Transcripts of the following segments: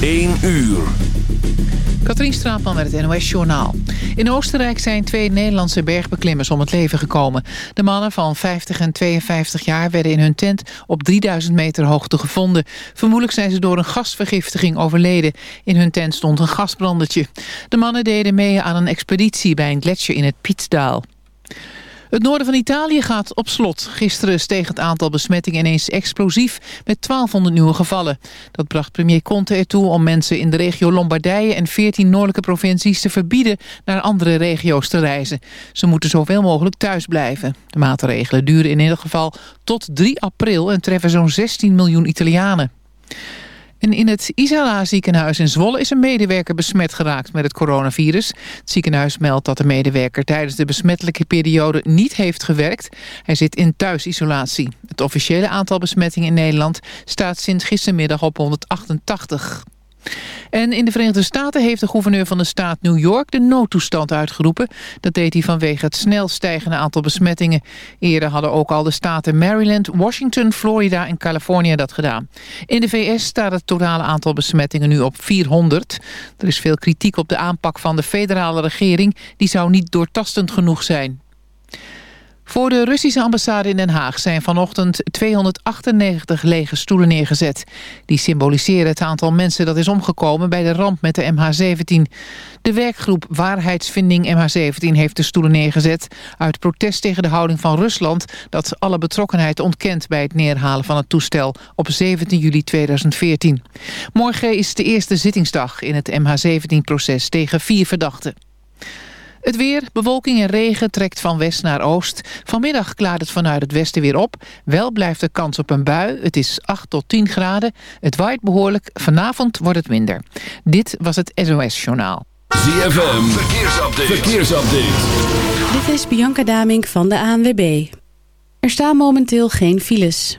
1 uur. Katrien Straatman met het NOS-journaal. In Oostenrijk zijn twee Nederlandse bergbeklimmers om het leven gekomen. De mannen van 50 en 52 jaar werden in hun tent op 3000 meter hoogte gevonden. Vermoedelijk zijn ze door een gasvergiftiging overleden. In hun tent stond een gasbrandertje. De mannen deden mee aan een expeditie bij een gletsjer in het Pietsdaal. Het noorden van Italië gaat op slot. Gisteren steeg het aantal besmettingen ineens explosief met 1200 nieuwe gevallen. Dat bracht premier Conte ertoe om mensen in de regio Lombardije en 14 noordelijke provincies te verbieden naar andere regio's te reizen. Ze moeten zoveel mogelijk thuis blijven. De maatregelen duren in ieder geval tot 3 april en treffen zo'n 16 miljoen Italianen. In het Isala ziekenhuis in Zwolle is een medewerker besmet geraakt met het coronavirus. Het ziekenhuis meldt dat de medewerker tijdens de besmettelijke periode niet heeft gewerkt. Hij zit in thuisisolatie. Het officiële aantal besmettingen in Nederland staat sinds gistermiddag op 188. En in de Verenigde Staten heeft de gouverneur van de staat New York de noodtoestand uitgeroepen. Dat deed hij vanwege het snel stijgende aantal besmettingen. Eerder hadden ook al de staten Maryland, Washington, Florida en Californië dat gedaan. In de VS staat het totale aantal besmettingen nu op 400. Er is veel kritiek op de aanpak van de federale regering. Die zou niet doortastend genoeg zijn. Voor de Russische ambassade in Den Haag zijn vanochtend 298 lege stoelen neergezet. Die symboliseren het aantal mensen dat is omgekomen bij de ramp met de MH17. De werkgroep Waarheidsvinding MH17 heeft de stoelen neergezet... uit protest tegen de houding van Rusland... dat alle betrokkenheid ontkent bij het neerhalen van het toestel op 17 juli 2014. Morgen is de eerste zittingsdag in het MH17-proces tegen vier verdachten. Het weer, bewolking en regen trekt van west naar oost. Vanmiddag klaart het vanuit het westen weer op. Wel blijft er kans op een bui. Het is 8 tot 10 graden. Het waait behoorlijk. Vanavond wordt het minder. Dit was het SOS Journaal. ZFM, verkeersupdate. verkeersupdate. Dit is Bianca Damink van de ANWB. Er staan momenteel geen files.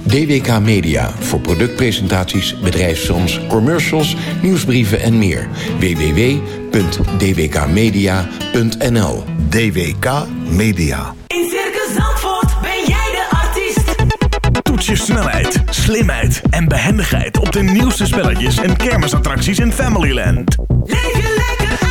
DWK Media voor productpresentaties, bedrijfsfilms, commercials, nieuwsbrieven en meer. www.dwkmedia.nl DWK Media. In Circus Zandvoort ben jij de artiest. Toets je snelheid, slimheid en behendigheid op de nieuwste spelletjes en kermisattracties in Familyland. Leef je lekker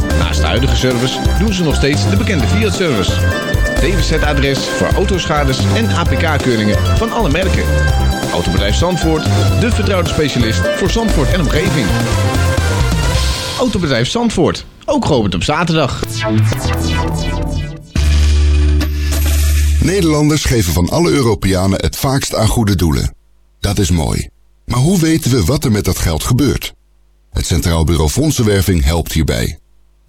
Naast de huidige service doen ze nog steeds de bekende Fiat-service. DWZ-adres voor autoschades en APK-keuringen van alle merken. Autobedrijf Zandvoort, de vertrouwde specialist voor Zandvoort en omgeving. Autobedrijf Zandvoort, ook geopend op zaterdag. Nederlanders geven van alle Europeanen het vaakst aan goede doelen. Dat is mooi. Maar hoe weten we wat er met dat geld gebeurt? Het Centraal Bureau Fondsenwerving helpt hierbij.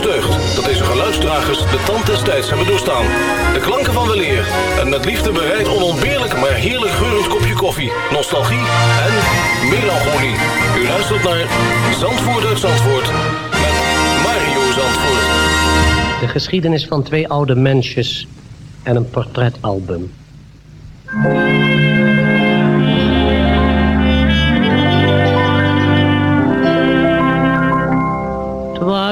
Deugd dat deze geluidsdragers de tand des tijds hebben doorstaan. De klanken van weleer en met liefde bereid onontbeerlijk maar heerlijk geurend kopje koffie, nostalgie en melancholie. U luistert naar Zandvoort uit Zandvoort met Mario Zandvoort. De geschiedenis van twee oude mensjes en een portretalbum.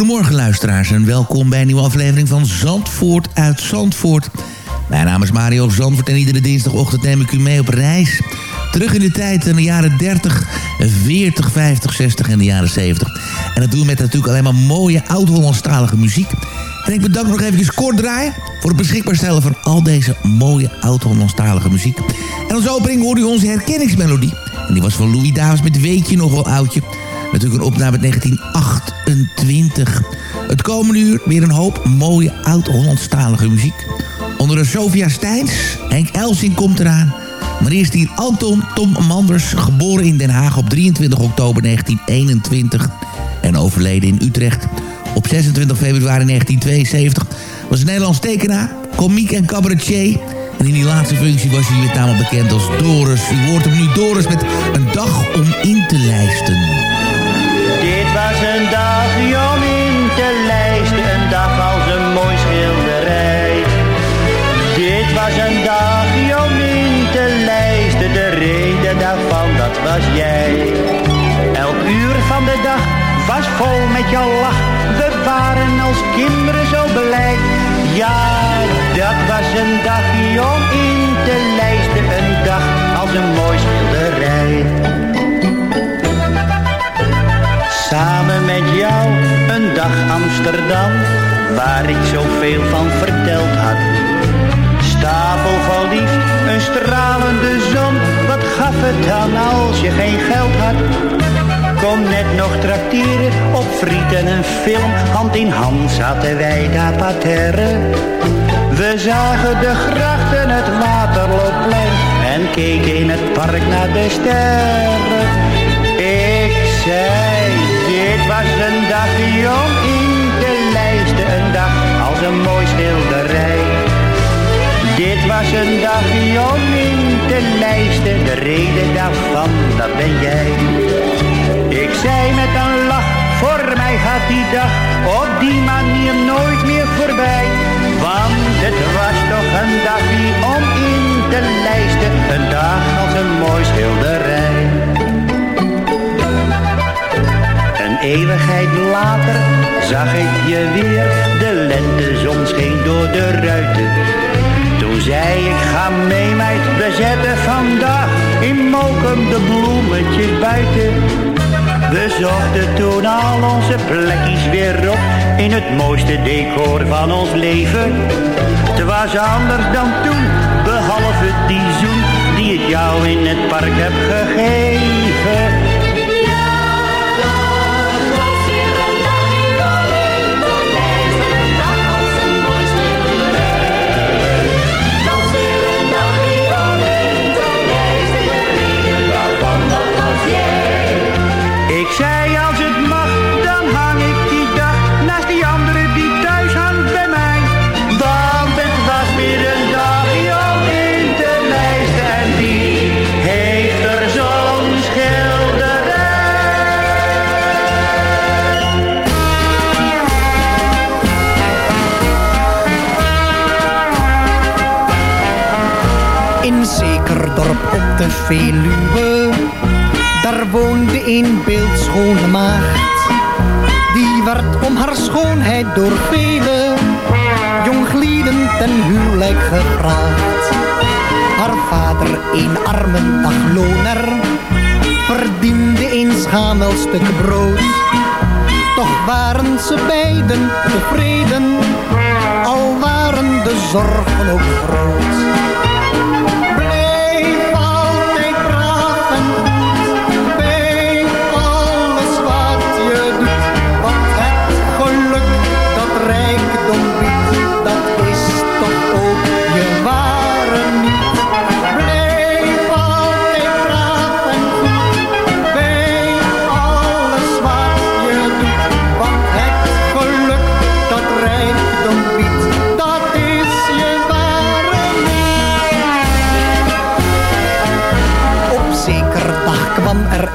Goedemorgen luisteraars en welkom bij een nieuwe aflevering van Zandvoort uit Zandvoort. Mijn naam is Mario Zandvoort en iedere dinsdagochtend neem ik u mee op reis. Terug in de tijd in de jaren 30, 40, 50, 60 en de jaren 70. En dat doen we met natuurlijk alleen maar mooie oud-Hollandstalige muziek. En ik bedank nog even kort draaien voor het beschikbaar stellen van al deze mooie oud-Hollandstalige muziek. En als opening hoorde u onze herkenningsmelodie. En die was van Louis Davis met Weet je nog wel oudje. Natuurlijk een opname uit 1928. Het komende uur weer een hoop mooie oud-Hollandstalige muziek. Onder de Sofia Steins, Henk Elsing komt eraan. Maar eerst hier Anton Tom Manders, geboren in Den Haag op 23 oktober 1921... en overleden in Utrecht op 26 februari 1972... was een Nederlands tekenaar, komiek en cabaretier... En in die laatste functie was hij met name bekend als Doris. U hoort hem nu Doris met een dag om in te lijsten. Was een dag om in te lijsten, een dag als een mooi schilderij. Dit was een dag om in te lijsten, de reden daarvan dat was jij. Elk met jou lach, we waren als kinderen zo blij. Ja, dat was een dagje om in te lijsten, een dag als een mooi schilderij. Samen met jou een dag Amsterdam, waar ik zoveel van verteld had. Stapel van lief, een stralende zon, wat gaf het dan als je geen geld had? Kom net nog trakteren op friet en een film, hand in hand zaten wij daar parterre. We zagen de grachten, het Waterloopplein en keken in het park naar de sterren. Ik zei, een dag om in te lijsten, een dag als een mooi schilderij. Dit was een dag om in te lijsten, de reden daarvan, dat ben jij. Ik zei met een lach, voor mij gaat die dag op die manier nooit meer voorbij. Want het was toch een dag om in te lijsten, een dag als een mooi schilderij. Eeuwigheid later zag ik je weer, de lentezon scheen door de ruiten. Toen zei ik, ga mee meid, we zetten vandaag in Mokum de bloemetjes buiten. We zochten toen al onze plekjes weer op in het mooiste decor van ons leven. Het was anders dan toen, behalve die zoen die ik jou in het park heb gegeven. De Veluwe, daar woonde een beeldschone maagd. Die werd om haar schoonheid door vele jonglieden ten huwelijk gevraagd. Haar vader, een arme dagloner, verdiende een schamel stuk brood. Toch waren ze beiden tevreden, al waren de zorgen ook groot.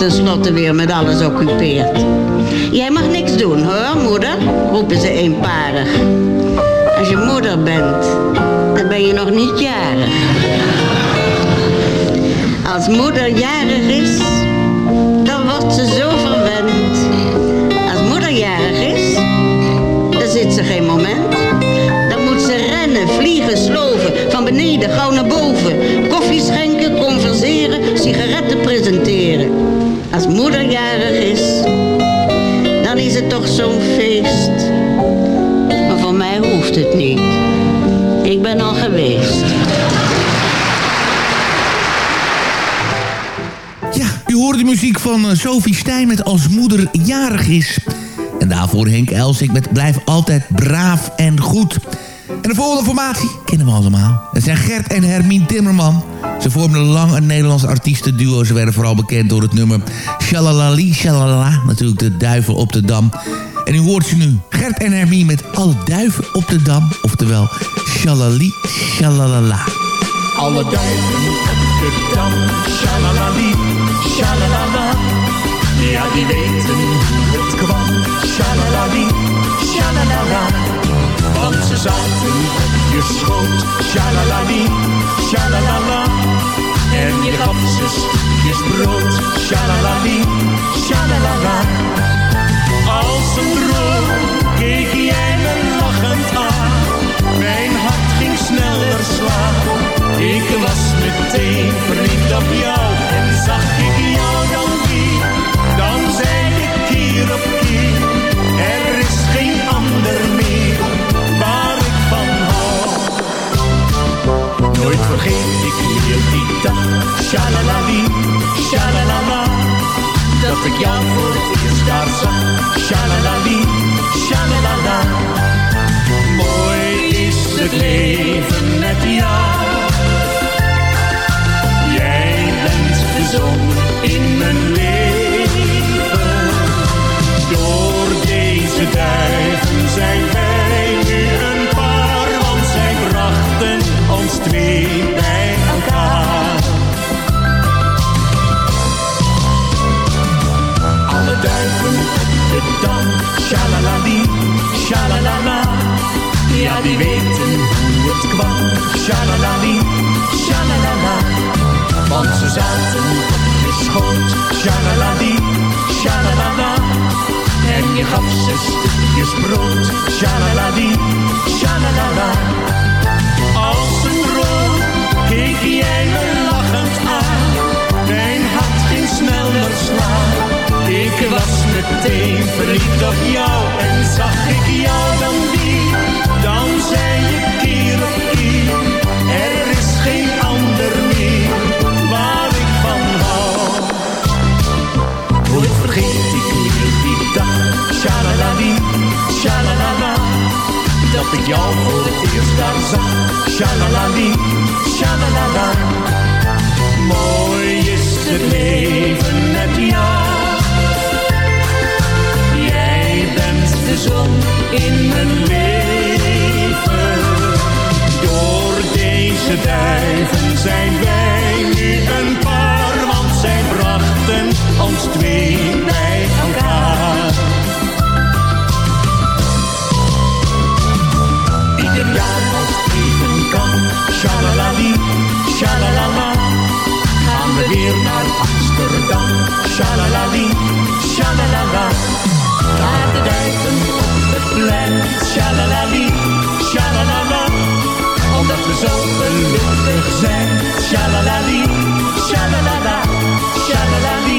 Tenslotte weer met alles occupeert. Jij mag niks doen hoor, moeder, roepen ze eenparig. Als je moeder bent, dan ben je nog niet jarig. Als moeder jarig is, dan wordt ze zo verwend. Als moeder jarig is, dan zit ze geen moment. Beneden gauw naar boven. Koffie schenken, converseren, sigaretten presenteren. Als moeder jarig is, dan is het toch zo'n feest. Maar voor mij hoeft het niet. Ik ben al geweest. U hoort de muziek van eh, Sophie Stijn met Als Moeder Jarig is. En daarvoor Henk Elsik met Blijf Altijd Braaf en Goed. De volgende formatie kennen we allemaal. Het zijn Gert en Hermine Timmerman. Ze vormden lang een Nederlands artiestenduo. Ze werden vooral bekend door het nummer Shalalali Shalala. Natuurlijk de duiven op de dam. En u hoort ze nu. Gert en Hermine met Alle duiven op de dam. Oftewel Shalali Shalalala. Alle duiven op de dam, shalalali, shalalala. Ja, die weten hoe het kwam, shalalali, shalalala. Want ze zaten je schoot, shalalali, shalalala. En je gaf ze stukjes brood, shalalali, shalalala. Als een droom keek jij me lachend aan. Mijn hart ging sneller slaan. Ik was meteen verliefd op jou. En zag ik jou dan weer. Dan zei ik keer op Nooit vergeet ik meer die dag. Shalalali, shalalala. Dat ik jou voor het eerst daar zag. Shalalali, shalalala. Mooi is het leven met jou. Jij bent de zon De dam, shalalali, shalalala. Ja, die weten hoe het kwam, shalalali, shalalala. Want ze zaten op je schoot, shalalali, shalalala. En je gaf ze stukjes brood, shalalali, shalalala. Als een droom keek jij me Ik was meteen verliefd op jou en zag ik jou dan weer. Dan zei je keer op keer, er is geen ander meer waar ik van hou. Nooit vergeet ik meer die dag, shalalali, shalalala. Dat ik jou voor het eerst daar zag, shalalali, shalalala. Mooi is het leven de zon in mijn leven. Door deze duiven zijn wij nu een paar, want zij brachten ons twee blij. Shalalali, shalalala. Omdat we zo gelukkig zijn. Shalalali, shalalala, shalalali.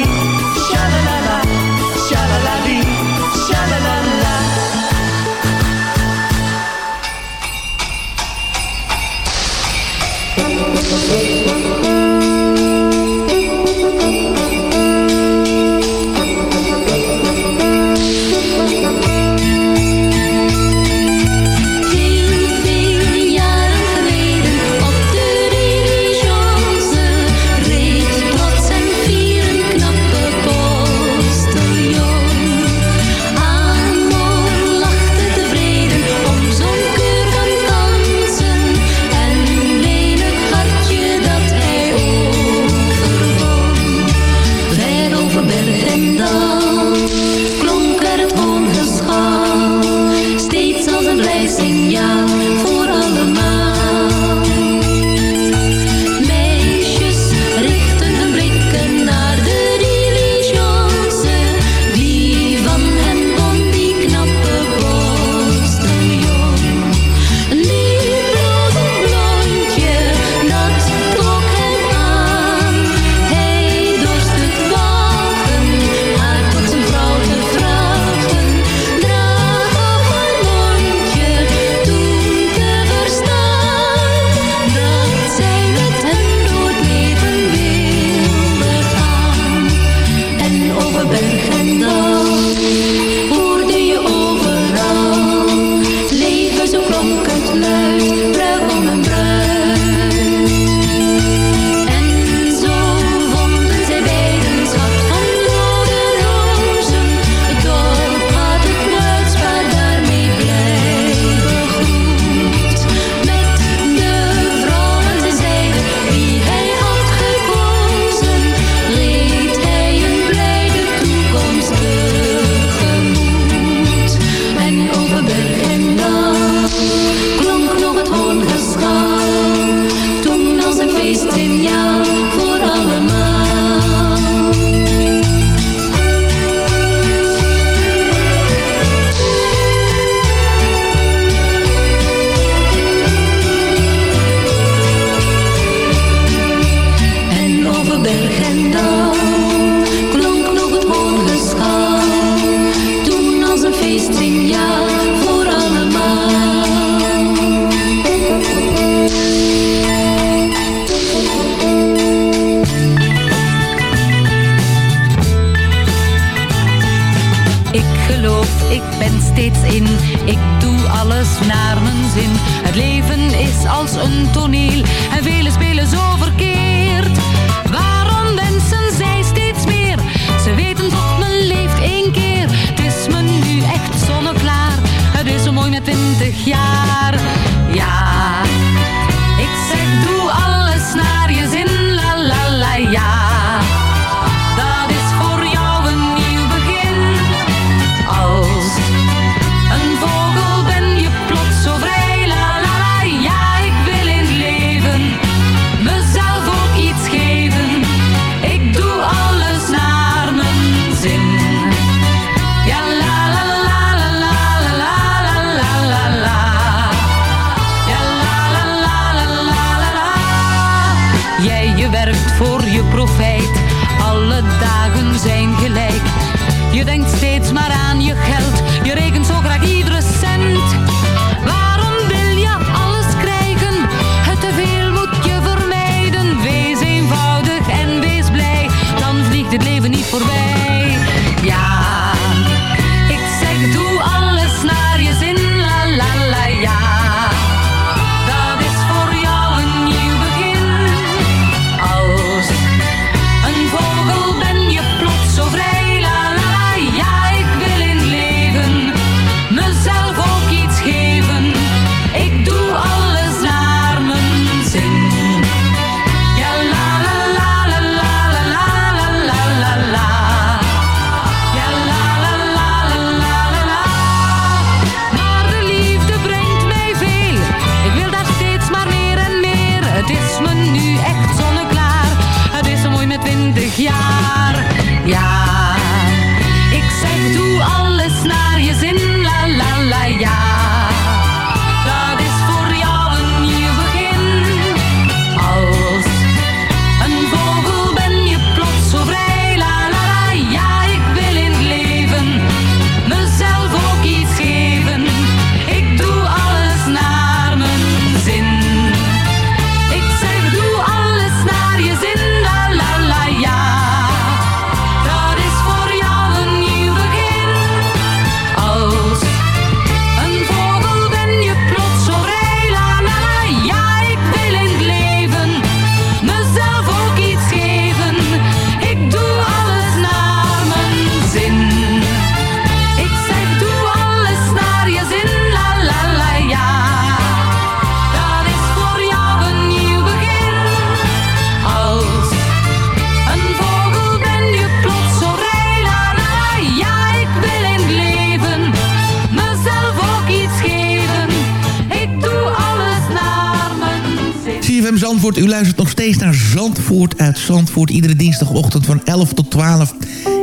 U luistert nog steeds naar Zandvoort uit Zandvoort. Iedere dinsdagochtend van 11 tot 12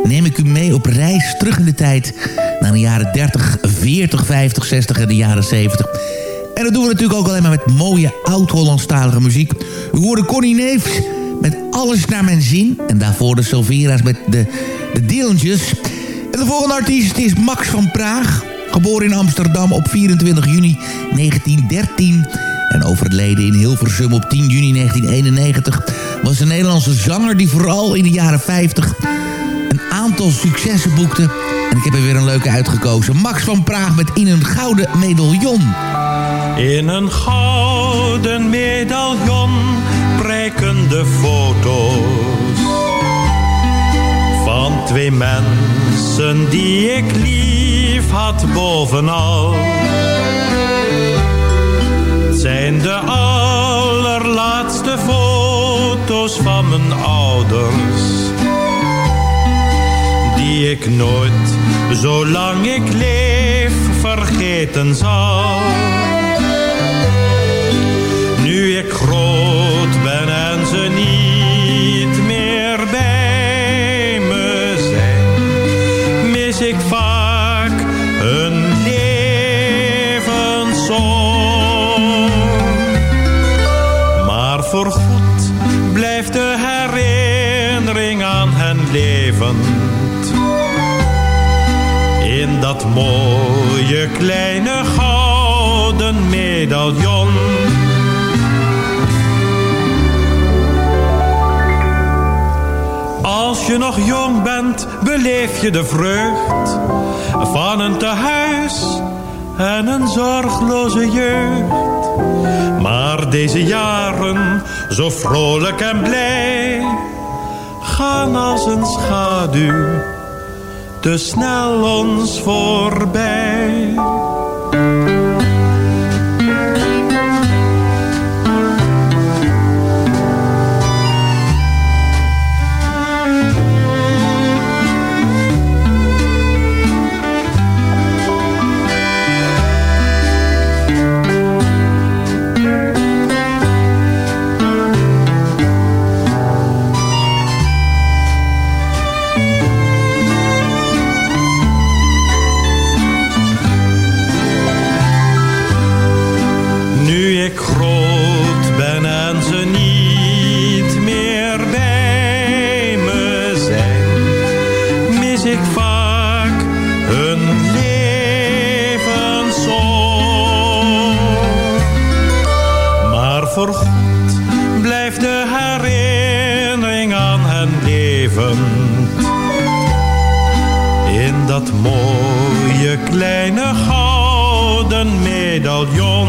neem ik u mee op reis terug in de tijd... naar de jaren 30, 40, 50, 60 en de jaren 70. En dat doen we natuurlijk ook alleen maar met mooie oud-Hollandstalige muziek. U hoorde Connie Neefs met Alles naar mijn zin. En daarvoor de Silvera's met de, de Dilletjes. En de volgende artiest is Max van Praag. Geboren in Amsterdam op 24 juni 1913 en overleden in Hilversum op 10 juni 1991... was een Nederlandse zanger die vooral in de jaren 50 een aantal successen boekte. En ik heb er weer een leuke uitgekozen. Max van Praag met In een Gouden Medaillon. In een gouden medaillon prijken de foto's van twee mensen die ik lief had bovenal. Zijn de allerlaatste foto's van mijn ouders die ik nooit, zolang ik leef, vergeten zal. De vreugd van een tehuis en een zorgloze jeugd. Maar deze jaren, zo vrolijk en blij, gaan als een schaduw te snel ons voorbij. In dat mooie kleine gouden medaillon.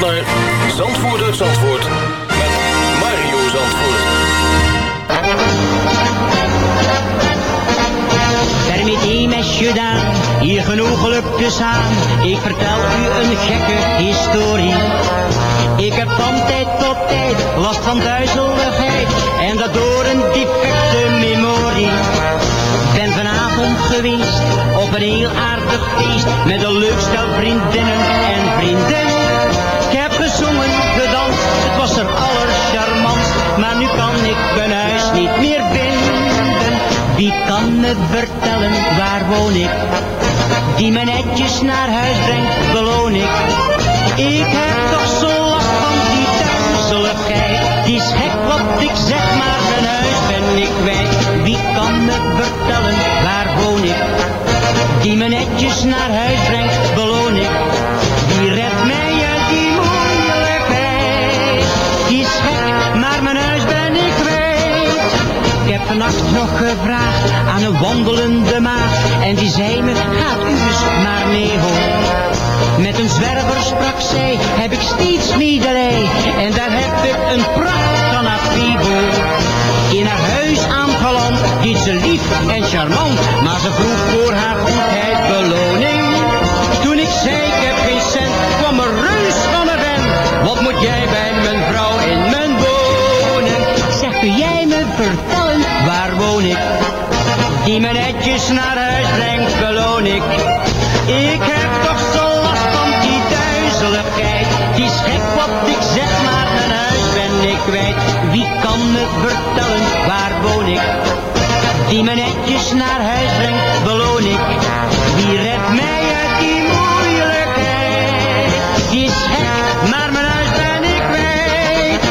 naar Zandvoort uit Zandvoort met Mario Zandvoort. Permettez, messieurs, dames, hier genoeg gelukjes aan. Ik vertel u een gekke historie. Ik heb van tijd tot tijd last van duizeligheid. En dat door een defecte memorie. Ben vanavond geweest op een heel aardig feest. Met een leuk stel vriendinnen en vrienden. Maar nu kan ik mijn huis niet meer vinden. Wie kan me vertellen, waar woon ik? Die me netjes naar huis brengt, een wandelende maag. En die zei me, gaat u eens maar mee hoor. Met een zwerver sprak zij, heb ik steeds medelij. En daar heb ik een pracht van haar. In haar huis aangeland, deed ze lief en charmant. Maar ze vroeg voor haar goedheid beloning. Toen ik zei, ik heb geen cent, kwam een reus van een vent. Wat moet jij bij mijn vrouw in mijn wonen? Zeg, kun jij me vertellen, waar woon ik? Die me netjes naar huis brengt, beloon ik. Ik heb toch zo last van die duizeligheid. Is gek wat ik zeg, maar mijn huis ben ik kwijt. Wie kan me vertellen, waar woon ik? Die me netjes naar huis brengt, beloon ik. Wie redt mij uit die moeilijkheid? Is gek, maar mijn huis ben ik kwijt.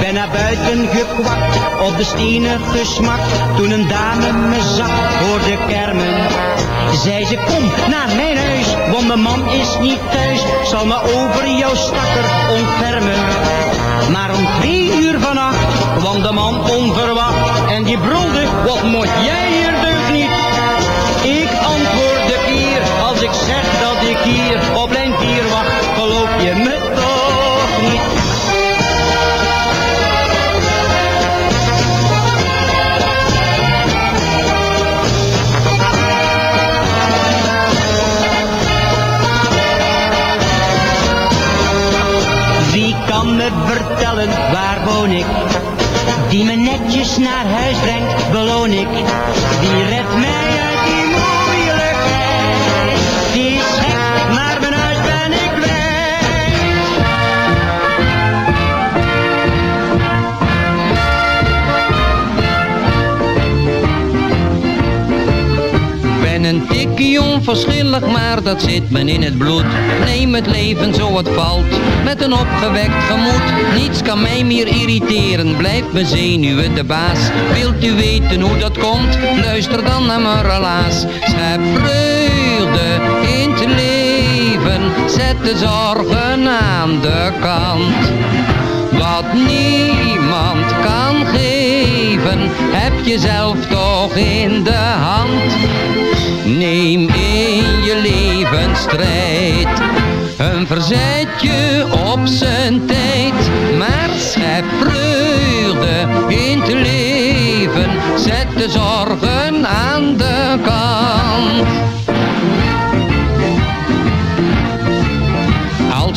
Ben naar buiten gekwakt, op de stenen gesmakt. Toen een dame me zag, hoorde kermen. Zei ze, kom naar mijn huis, want mijn man is niet thuis. Zal me over jouw stakker ontfermen. Maar om twee uur vannacht kwam de man onverwacht. En die brulde, wat moet jij hier deugd niet? Ik antwoordde vier, als ik zeg dat ik hier op lijn 4 wacht, geloof je me toch niet? Dat zit me in het bloed. Neem het leven zo het valt, met een opgewekt gemoed. Niets kan mij meer irriteren, blijf mijn zenuwen de baas. Wilt u weten hoe dat komt? Luister dan naar mijn relaas. Schep vreugde in het leven, zet de zorgen aan de kant. Wat niemand kan geven, heb je zelf toch in de hand. Neem in je leven strijd, een verzetje op zijn tijd. Maar schep vreugde in het leven, zet de zorgen aan de kant.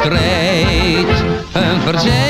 Strijd, een verzetje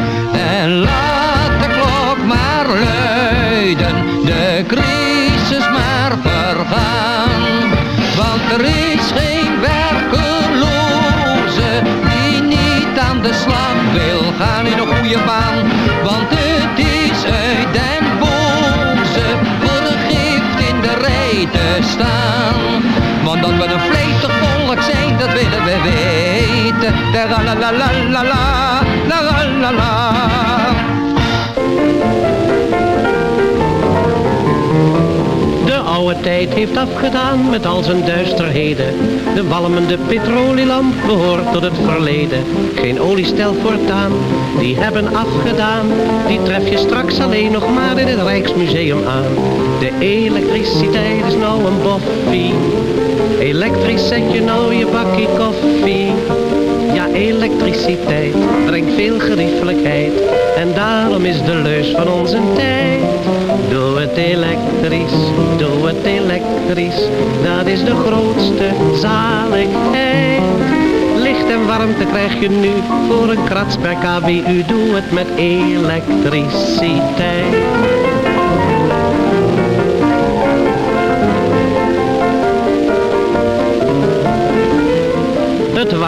Omdat we een vleesig volk zijn, dat willen we weten. La la la la la la, la la la tijd heeft afgedaan met al zijn duisterheden. De walmende petrolielamp behoort tot het verleden. Geen oliestel voortaan, die hebben afgedaan. Die tref je straks alleen nog maar in het Rijksmuseum aan. De elektriciteit is nou een boffie. Elektrisch zet je nou je bakkie koffie. Ja, elektriciteit brengt veel geriefelijkheid. En daarom is de leus van onze tijd. Doe het elektrisch, doe het elektrisch. Dat is de grootste zaligheid. Licht en warmte krijg je nu voor een krats per kWu. Doe het met elektriciteit.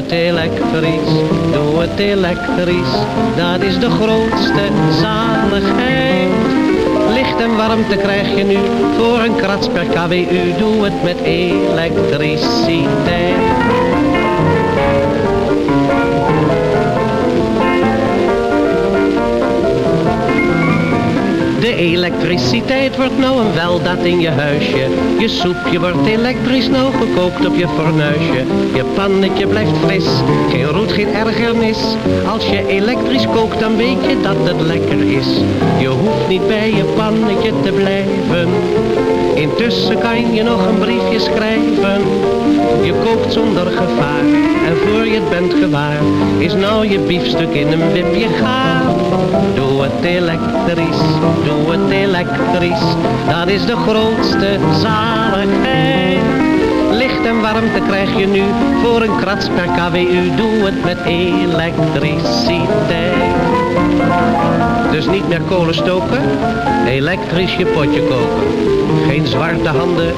Het elektrisch, doe het elektrisch, dat is de grootste zaligheid. Licht en warmte krijg je nu voor een krats per kWu, doe het met elektriciteit. Elektriciteit wordt nou een weldaad in je huisje. Je soepje wordt elektrisch nou gekookt op je fornuisje. Je pannetje blijft fris, geen roet, geen ergernis. Als je elektrisch kookt, dan weet je dat het lekker is. Je hoeft niet bij je pannetje te blijven. Intussen kan je nog een briefje schrijven. Je kookt zonder gevaar en voor je het bent gewaar is nou je biefstuk in een wipje gaar. Doe het elektrisch, doe het elektrisch, dat is de grootste zaligheid. Licht en warmte krijg je nu voor een krats per kWu, doe het met elektriciteit. Dus niet meer kolen stoken, elektrisch je potje koken. Geen zwarte handen,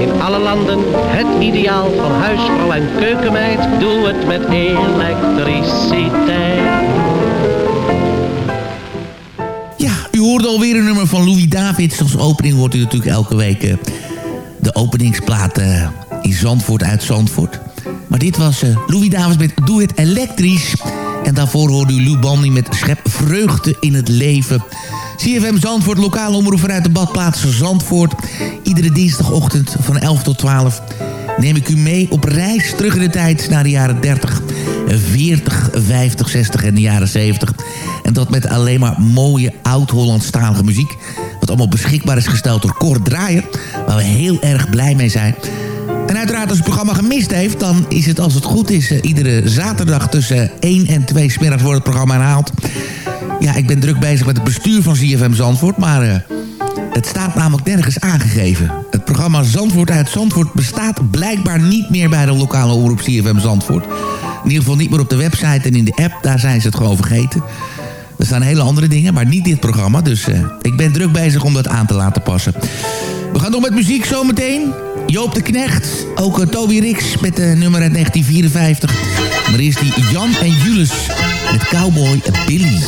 in alle landen het ideaal van huisvrouw en keukenmeid. Doe het met elektriciteit. U hoorde alweer een nummer van Louis Davids. Als opening hoort u natuurlijk elke week eh, de openingsplaat eh, in Zandvoort uit Zandvoort. Maar dit was eh, Louis Davids met Doe het elektrisch. En daarvoor hoorde u Lou Bandy met Schep vreugde in het leven. CFM Zandvoort, lokale omroep vanuit de badplaats Zandvoort. Iedere dinsdagochtend van 11 tot 12 neem ik u mee op reis terug in de tijd naar de jaren 30, 40, 50, 60 en de jaren 70. En dat met alleen maar mooie oud-Hollandstalige muziek. Wat allemaal beschikbaar is gesteld door Cor Draaier. Waar we heel erg blij mee zijn. Uiteraard als het programma gemist heeft... dan is het als het goed is eh, iedere zaterdag tussen 1 en 2 smiddags wordt het programma herhaald. Ja, ik ben druk bezig met het bestuur van ZFM Zandvoort... maar eh, het staat namelijk nergens aangegeven. Het programma Zandvoort uit Zandvoort bestaat blijkbaar niet meer... bij de lokale omroep ZFM Zandvoort. In ieder geval niet meer op de website en in de app. Daar zijn ze het gewoon vergeten. Er staan hele andere dingen, maar niet dit programma. Dus eh, ik ben druk bezig om dat aan te laten passen. We gaan door met muziek zometeen. Joop de Knecht, ook uh, Toby Rix met de nummer uit 1954. Maar eerst die Jan en Jules met Cowboy Billy.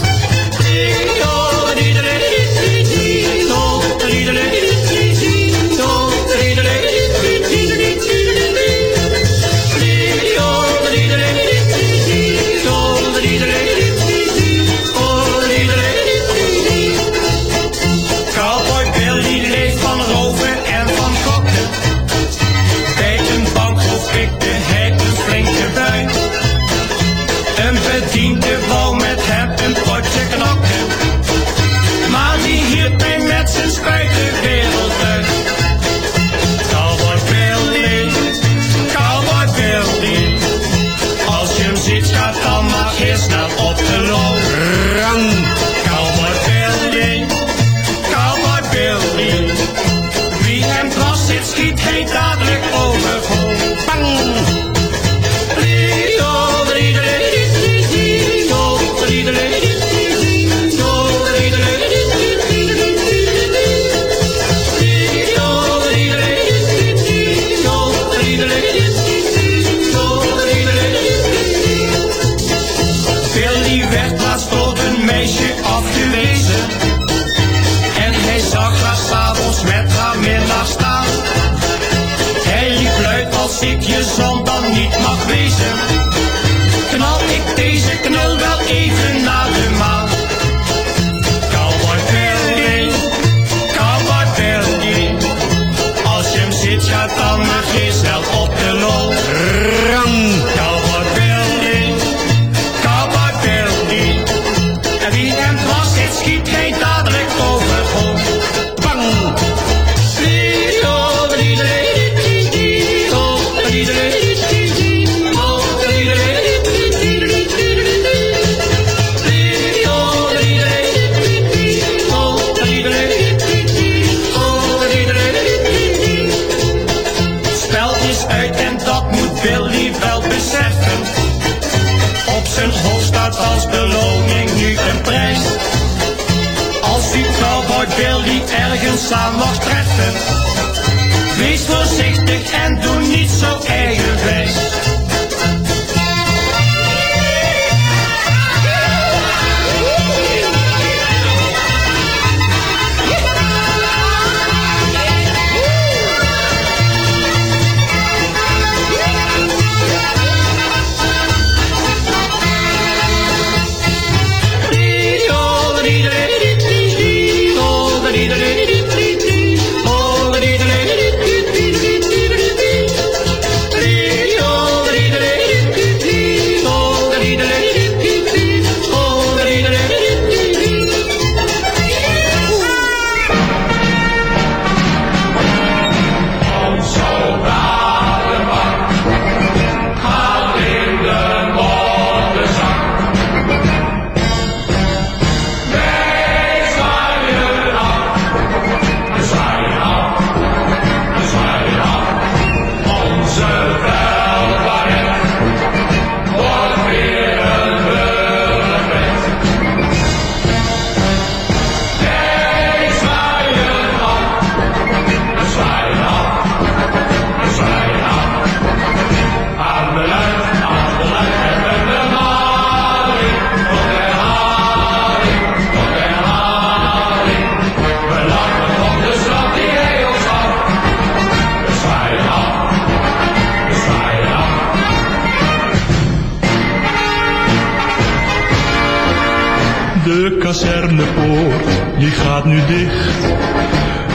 De kazernepoort, die gaat nu dicht.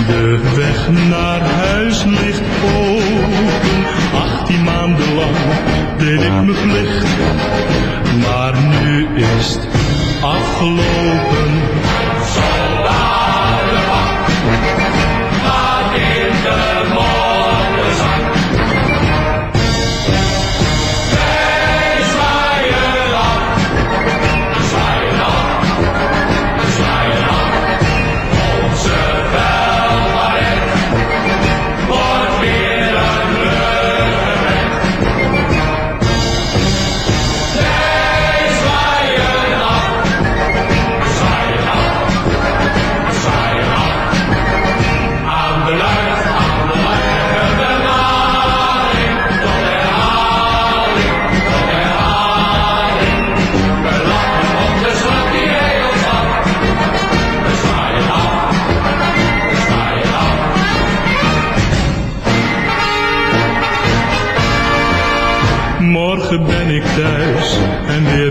De weg naar huis ligt open. Achttien maanden lang deed ik mijn plicht. Maar nu is het afgelopen. Morgen ben ik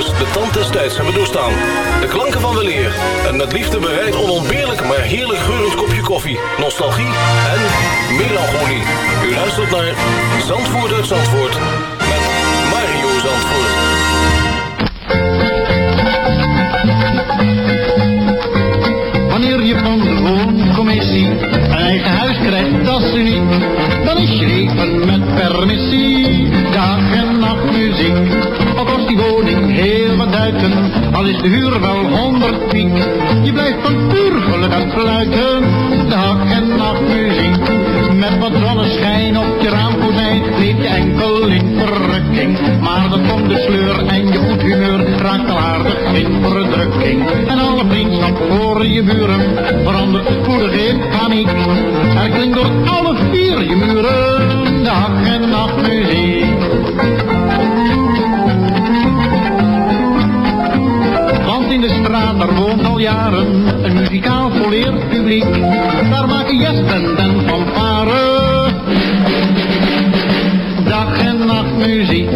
de tand des tijds hebben doorstaan. De klanken van weleer en met liefde bereid onontbeerlijk maar heerlijk geurend kopje koffie, nostalgie en melancholie. U luistert naar Zandvoort uit Zandvoort met Mario Zandvoort. Wanneer je van de wooncommissie een eigen huis krijgt, dat is uniek. Dan is je leven met permissie. Dag en muziek. Kost die woning heel wat duiten, al is de huur wel honderd piek. Je blijft van puur geluk aan fluiten, dag en nacht muziek. Met wat zonneschijn op je raamkozijn, leef je enkel in verrukking. Maar dan komt de sleur en je goed humeur raakt al aardig in verdrukking. En alle vriendschap voor je buren verandert spoedig in paniek. Er klinkt door alle vier je muren dag en nacht muziek. Daar woont al jaren een muzikaal volleerd publiek. Daar maken jazzband en fanfare dag en nacht muziek.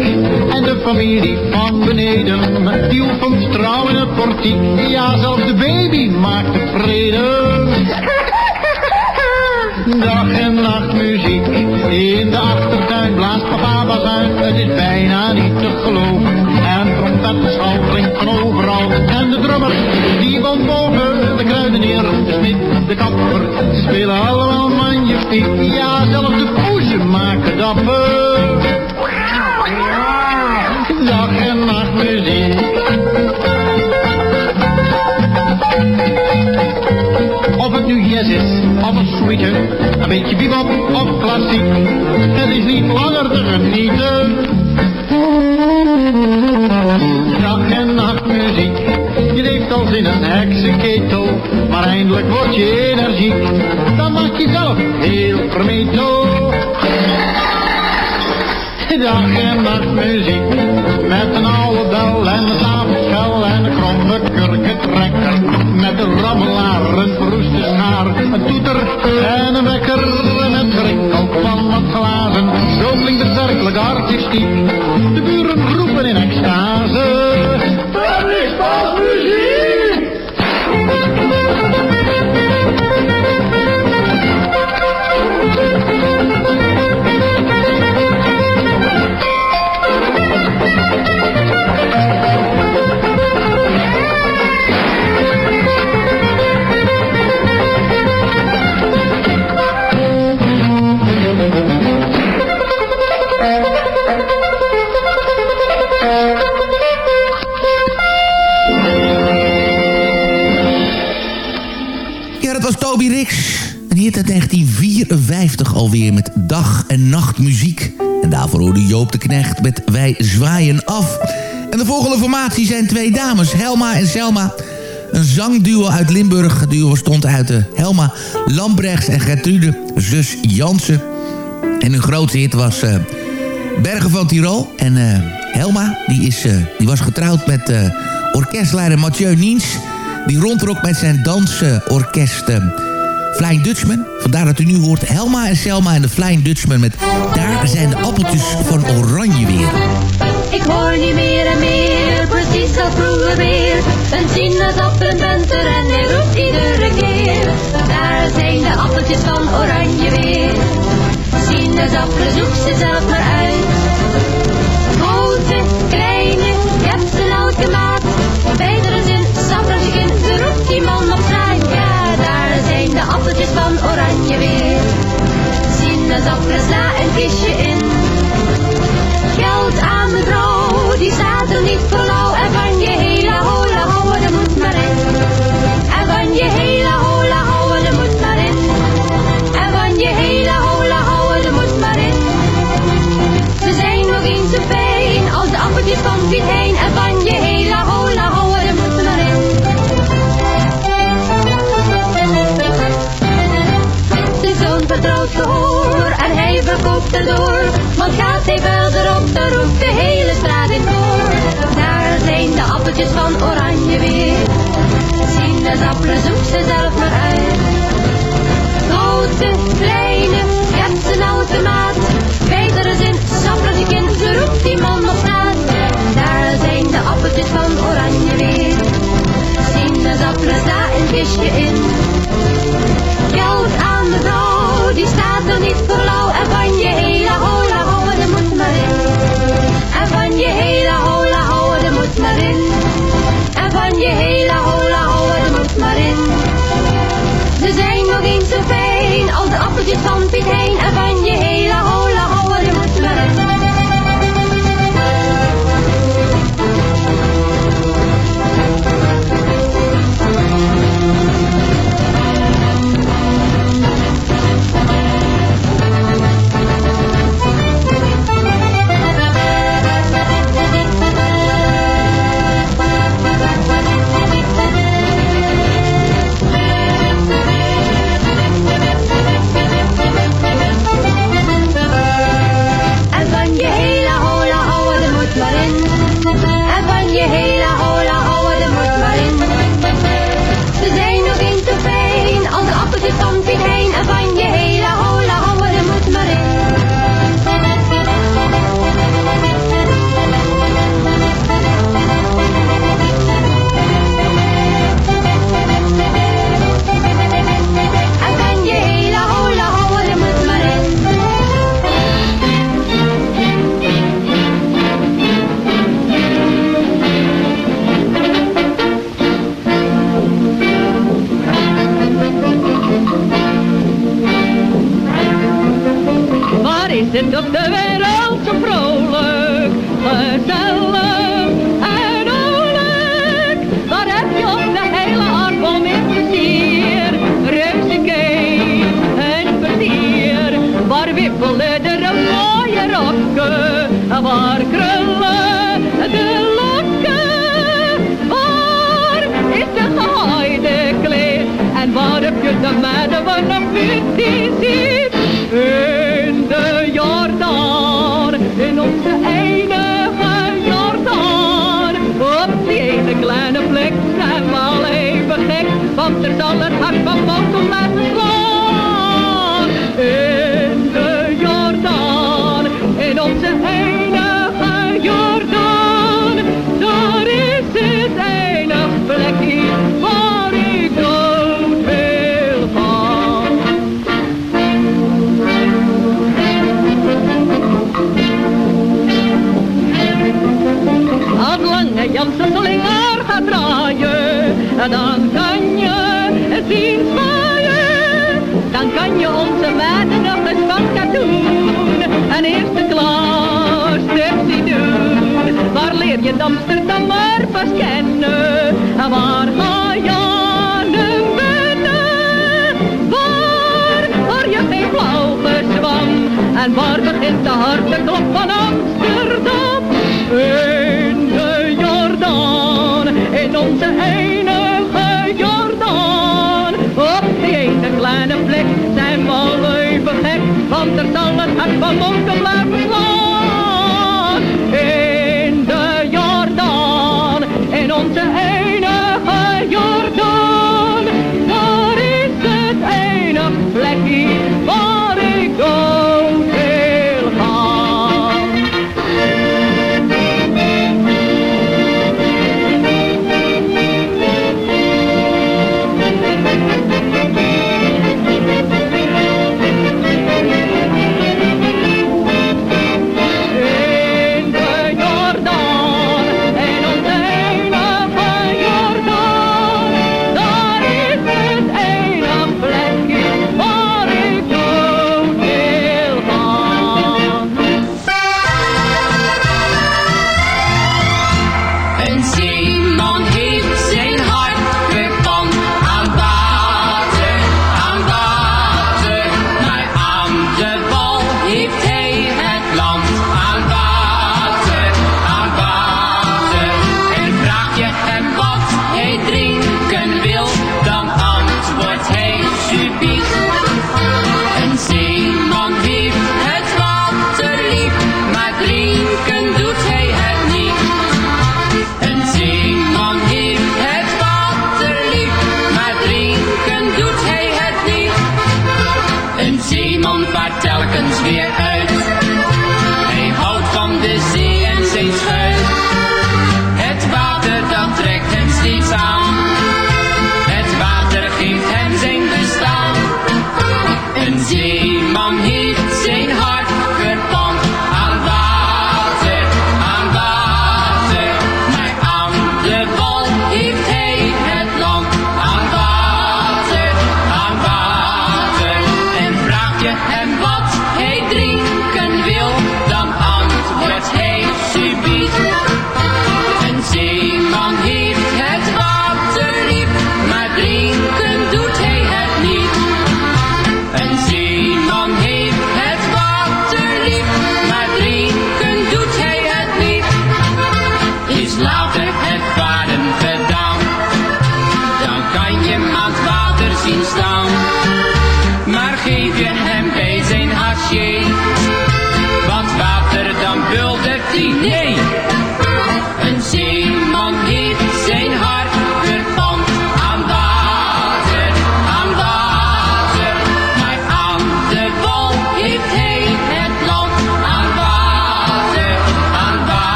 En de familie van beneden, die oefent trouw in het portiek. Ja, zelfs de baby maakt tevreden. Dag en nacht muziek, in de achtertuin blaast papa bazuin. Het is bijna niet te geloven. Trompetschal klinkt van overal. En de drummer, die komt boven. De kruidenier, de smid, de kapper. Ze spelen allemaal magnifiek. Ja, zelfs de poesje maken dapper. Dag en nacht muziek. Of het nu jazz is, of een suite, een beetje bebop of klassiek. Het is niet langer te genieten. Dag en nacht muziek, je leeft als in een heksenketel, maar eindelijk word je energiek. Dan maak je zelf heel vermetel. Dag en nacht muziek, met een oude bel en een tafelschel en een kromme kurkentrekker. Met een rammelaar, een verroeste schaar, een toeter en een wekker. En het gerinkel van wat glazen, zo klinkt het artistiek. De buren roepen in extase. En hier uit 1954 alweer met dag en nacht muziek. En daarvoor hoorde Joop de Knecht met Wij zwaaien af. En de volgende formatie zijn twee dames, Helma en Selma. Een zangduo uit Limburg. Het duo bestond uit de Helma Lambrechts en Gertrude, zus Jansen. En hun grootste hit was eh, Bergen van Tirol. En eh, Helma, die, is, eh, die was getrouwd met eh, orkestleider Mathieu Niens... die rondtrok met zijn dansorkest eh, Flying Dutchman. Vandaar dat u nu hoort Helma en Selma en de Flying Dutchman... met Daar zijn de appeltjes van oranje weer. Ik hoor niet meer en meer, precies als vroeger weer. Een sinaasappel bent er en hij roept iedere keer. Daar zijn de appeltjes van oranje weer. Sinaasappelen zoek ze zelf maar uit. Grote, kleine, je hebt ze elke maat. Beidere zin, sappeltje in, ze roept die man op straat. Daar zijn de appeltjes van oranje weer. Sinaasappelen sla een kistje in. Geld aan de vrouw, die staat er niet voor lauw. En van je hele hola houden, moet maar in. En je van oranje weer. Sinaasappelen, daar een kistje in. Geld aan de vrouw, die staat er niet voor lauw. En van je hele hola houden, moet maar in. En van je hele hola houden, er moet maar in. En van je hele hola houden, er moet maar in. Ze zijn nog eens zo fijn als de appeltjes van Piet Hein. En van je hele stad van Amsterdam. In de Jordaan, in onze enige Jordaan. Op die ene kleine plek zijn we al even gek, want er zal het hart van morgen blijven slaan.